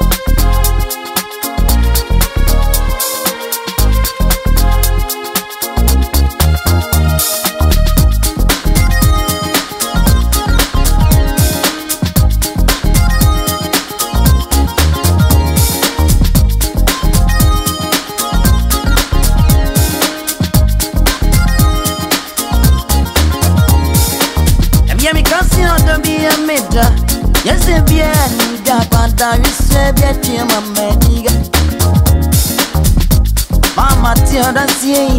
Bye. darishe bietie mama iga. Mama tionda siei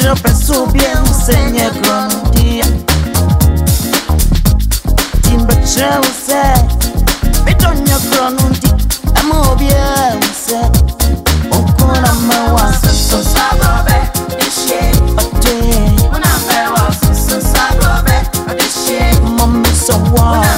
siempre sube un señor con día Timba chause Betonyo con un di Amo bien se Un con la mawa Sun sagobe Ishe Ote Una mewa Sun sagobe Ishe Mami so wa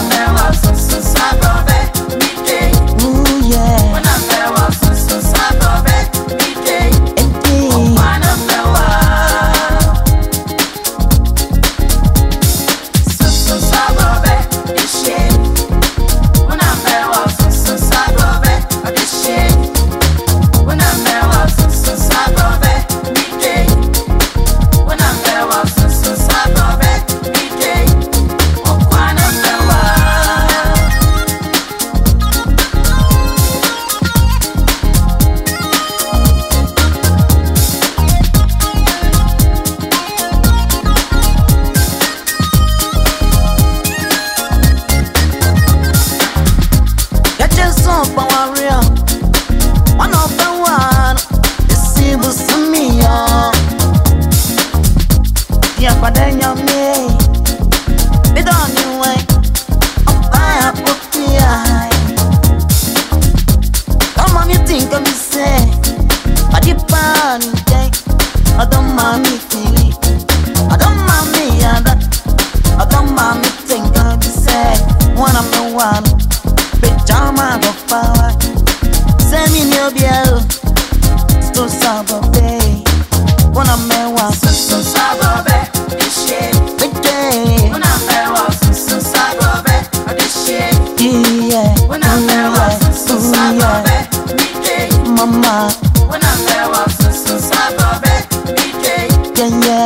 Jason Power One of the one Isi busumi yo Dia pada nyame Bidon nyue Opaya putia Come on you think of me say Padi pan day Adon mami me Adon mami yada Adon mami think que me say One of the one. power. Send me your bill to Sabobe. Wanna me wa susu Sabobe To me susu Sabobe. Yeah. Me susu Sabobe. Mama. Me susu Sabobe. Yeah me